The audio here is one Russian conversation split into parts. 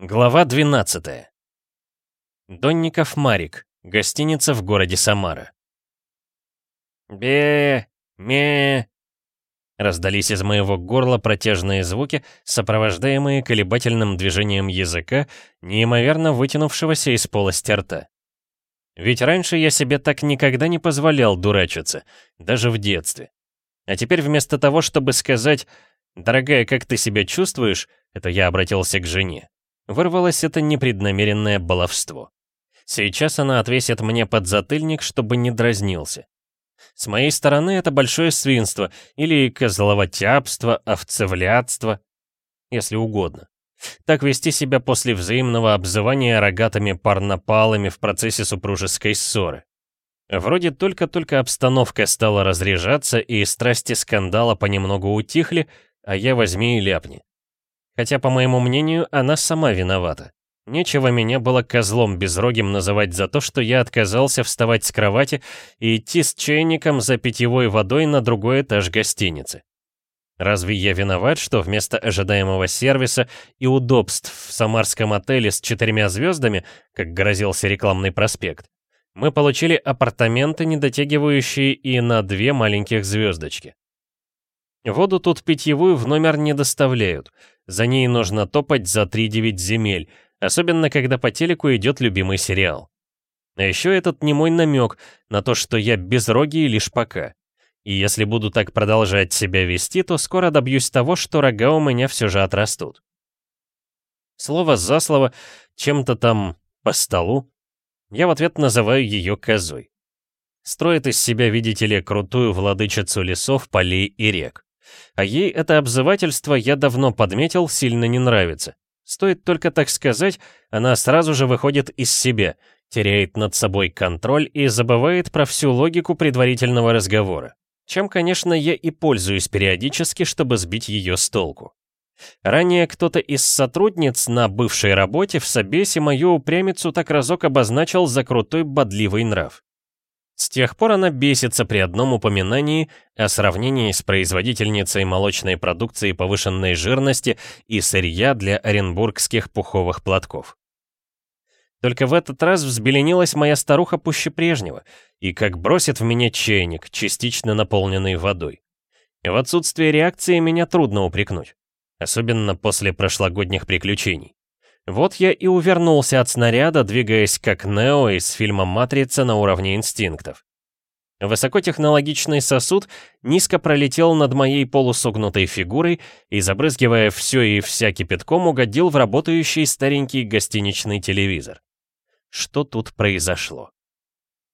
Глава 12. Донников Марик. Гостиница в городе Самара. бе ме Раздались из моего горла протяжные звуки, сопровождаемые колебательным движением языка, неимоверно вытянувшегося из полости рта. Ведь раньше я себе так никогда не позволял дурачиться, даже в детстве. А теперь вместо того, чтобы сказать «Дорогая, как ты себя чувствуешь?», это я обратился к жене вырвалось это непреднамеренное баловство. Сейчас она отвесит мне подзатыльник, чтобы не дразнился. С моей стороны это большое свинство, или козловотяпство, овцевлядство, если угодно. Так вести себя после взаимного обзывания рогатыми парнопалами в процессе супружеской ссоры. Вроде только-только обстановка стала разряжаться, и страсти скандала понемногу утихли, а я возьми и ляпни. Хотя, по моему мнению, она сама виновата. Нечего меня было козлом безрогим называть за то, что я отказался вставать с кровати и идти с чайником за питьевой водой на другой этаж гостиницы. Разве я виноват, что вместо ожидаемого сервиса и удобств в самарском отеле с четырьмя звездами, как грозился рекламный проспект, мы получили апартаменты, не дотягивающие и на две маленьких звездочки? Воду тут питьевую в номер не доставляют, за ней нужно топать за 3-9 земель, особенно когда по телеку идет любимый сериал. А еще этот не мой намек на то, что я безрогий лишь пока. И если буду так продолжать себя вести, то скоро добьюсь того, что рога у меня все же отрастут. Слово за слово, чем-то там по столу. Я в ответ называю ее козой. Строит из себя, видите ли, крутую владычицу лесов, полей и рек. А ей это обзывательство я давно подметил, сильно не нравится. Стоит только так сказать, она сразу же выходит из себя, теряет над собой контроль и забывает про всю логику предварительного разговора. Чем, конечно, я и пользуюсь периодически, чтобы сбить ее с толку. Ранее кто-то из сотрудниц на бывшей работе в собесе мою упрямицу так разок обозначил за крутой бодливый нрав. С тех пор она бесится при одном упоминании о сравнении с производительницей молочной продукции повышенной жирности и сырья для оренбургских пуховых платков. Только в этот раз взбеленилась моя старуха пуще прежнего, и как бросит в меня чайник, частично наполненный водой. В отсутствие реакции меня трудно упрекнуть, особенно после прошлогодних приключений. Вот я и увернулся от снаряда, двигаясь как Нео из фильма «Матрица» на уровне инстинктов. Высокотехнологичный сосуд низко пролетел над моей полусогнутой фигурой и, забрызгивая все и вся кипятком, угодил в работающий старенький гостиничный телевизор. Что тут произошло?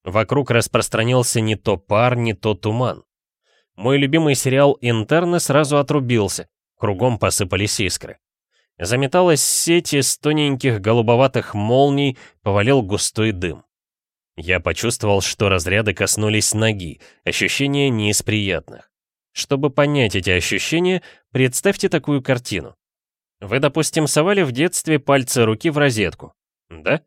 Вокруг распространился не то пар, не то туман. Мой любимый сериал «Интерны» сразу отрубился, кругом посыпались искры. Заметалась сеть из тоненьких голубоватых молний, повалил густой дым. Я почувствовал, что разряды коснулись ноги, ощущения не из приятных. Чтобы понять эти ощущения, представьте такую картину. Вы, допустим, совали в детстве пальцы руки в розетку. Да?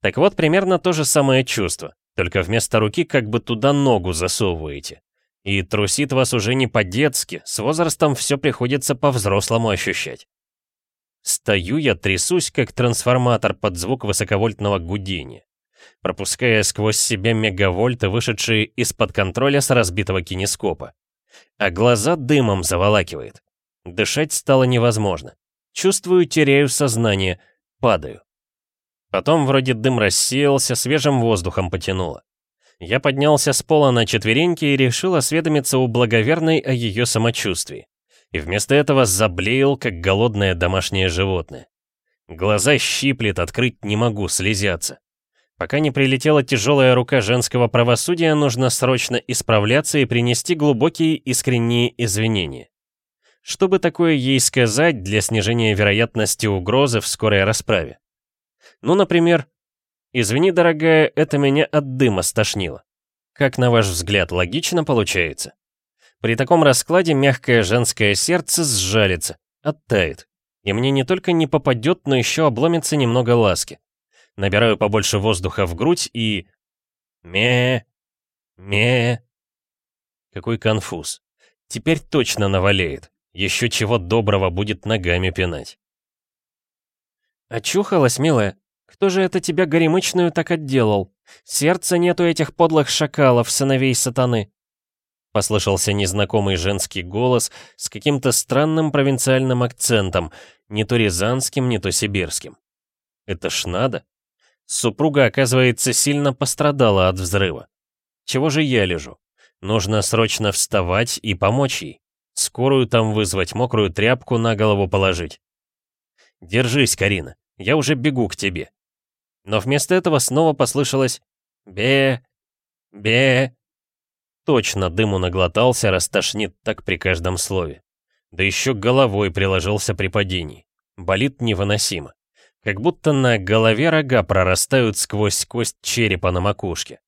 Так вот, примерно то же самое чувство, только вместо руки как бы туда ногу засовываете. И трусит вас уже не по-детски, с возрастом все приходится по-взрослому ощущать. Стою я, трясусь, как трансформатор под звук высоковольтного гудения, пропуская сквозь себя мегавольты, вышедшие из-под контроля с разбитого кинескопа. А глаза дымом заволакивает. Дышать стало невозможно. Чувствую, теряю сознание, падаю. Потом вроде дым рассеялся, свежим воздухом потянуло. Я поднялся с пола на четвереньки и решил осведомиться у благоверной о ее самочувствии и вместо этого заблеял, как голодное домашнее животное. Глаза щиплет, открыть не могу, слезятся. Пока не прилетела тяжелая рука женского правосудия, нужно срочно исправляться и принести глубокие искренние извинения. Что бы такое ей сказать для снижения вероятности угрозы в скорой расправе? Ну, например, «Извини, дорогая, это меня от дыма стошнило». Как, на ваш взгляд, логично получается? При таком раскладе мягкое женское сердце сжалится, оттает. И мне не только не попадет, но еще обломится немного ласки. Набираю побольше воздуха в грудь и... ме ме Какой конфуз. Теперь точно навалеет. Еще чего доброго будет ногами пинать. «Очухалась, милая? Кто же это тебя горемычную так отделал? Сердца нету этих подлых шакалов, сыновей сатаны!» Послышался незнакомый женский голос с каким-то странным провинциальным акцентом, не то рязанским, не то сибирским. Это ж надо. Супруга, оказывается, сильно пострадала от взрыва. Чего же я лежу? Нужно срочно вставать и помочь ей. Скорую там вызвать, мокрую тряпку на голову положить. Держись, Карина, я уже бегу к тебе. Но вместо этого снова послышалось «бе, бе». Точно дыму наглотался, растошнит так при каждом слове. Да еще головой приложился при падении. Болит невыносимо. Как будто на голове рога прорастают сквозь кость черепа на макушке.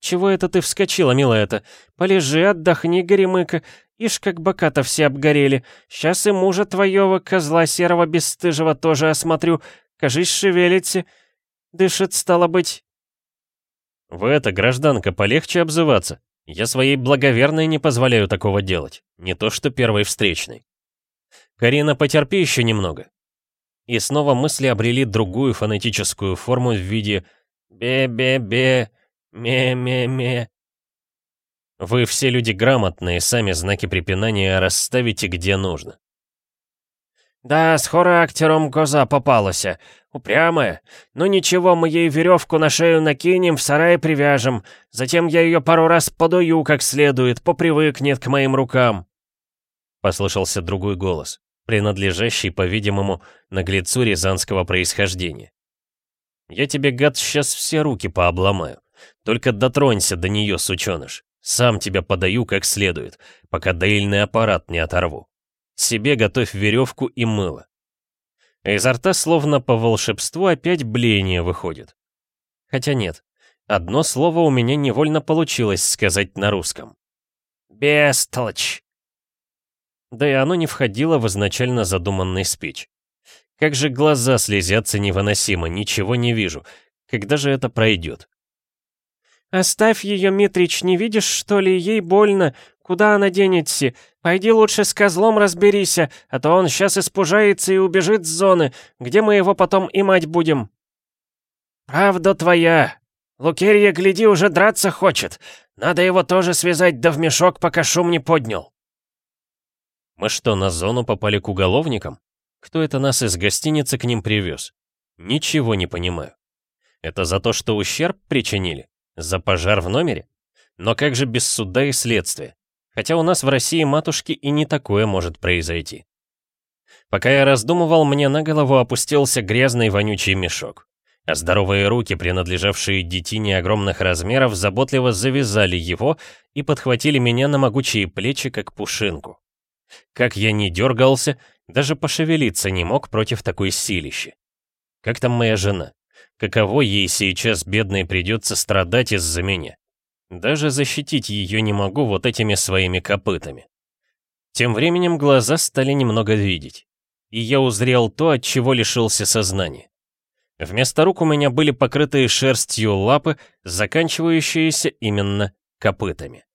«Чего это ты вскочила, милая-то? Полежи, отдохни, горемыка. Ишь, как бока-то все обгорели. Сейчас и мужа твоего, козла серого бесстыжего, тоже осмотрю. Кажись, шевелите. Дышит, стало быть. «Вы это, гражданка, полегче обзываться. Я своей благоверной не позволяю такого делать. Не то что первой встречной. Карина, потерпи еще немного». И снова мысли обрели другую фонетическую форму в виде «бе-бе-бе», «ме-ме-ме». Вы все люди грамотные, сами знаки препинания расставите где нужно. «Да, с характером коза попалася. Упрямая. Ну ничего, мы ей веревку на шею накинем, в сарай привяжем. Затем я ее пару раз подую как следует, попривыкнет к моим рукам». Послышался другой голос, принадлежащий, по-видимому, наглецу рязанского происхождения. «Я тебе, гад, сейчас все руки пообломаю. Только дотронься до нее, сученыш. Сам тебя подаю как следует, пока доильный аппарат не оторву». Себе готовь веревку и мыло. Изо рта словно по волшебству опять блеяние выходит. Хотя нет, одно слово у меня невольно получилось сказать на русском. «Бестолочь!» Да и оно не входило в изначально задуманный спич. Как же глаза слезятся невыносимо, ничего не вижу. Когда же это пройдет? «Оставь ее, Митрич, не видишь, что ли, ей больно? Куда она денется? Пойди лучше с козлом разберись, а то он сейчас испужается и убежит с зоны, где мы его потом и мать будем». «Правда твоя. Лукерья, гляди, уже драться хочет. Надо его тоже связать, да в мешок, пока шум не поднял». «Мы что, на зону попали к уголовникам? Кто это нас из гостиницы к ним привез? Ничего не понимаю. Это за то, что ущерб причинили? За пожар в номере? Но как же без суда и следствия? Хотя у нас в России, матушки, и не такое может произойти. Пока я раздумывал, мне на голову опустился грязный вонючий мешок. А здоровые руки, принадлежавшие детине огромных размеров, заботливо завязали его и подхватили меня на могучие плечи, как пушинку. Как я не дергался, даже пошевелиться не мог против такой силищи. Как там моя жена? Каково ей сейчас, бедной, придется страдать из-за меня? Даже защитить ее не могу вот этими своими копытами. Тем временем глаза стали немного видеть. И я узрел то, от чего лишился сознания. Вместо рук у меня были покрытые шерстью лапы, заканчивающиеся именно копытами.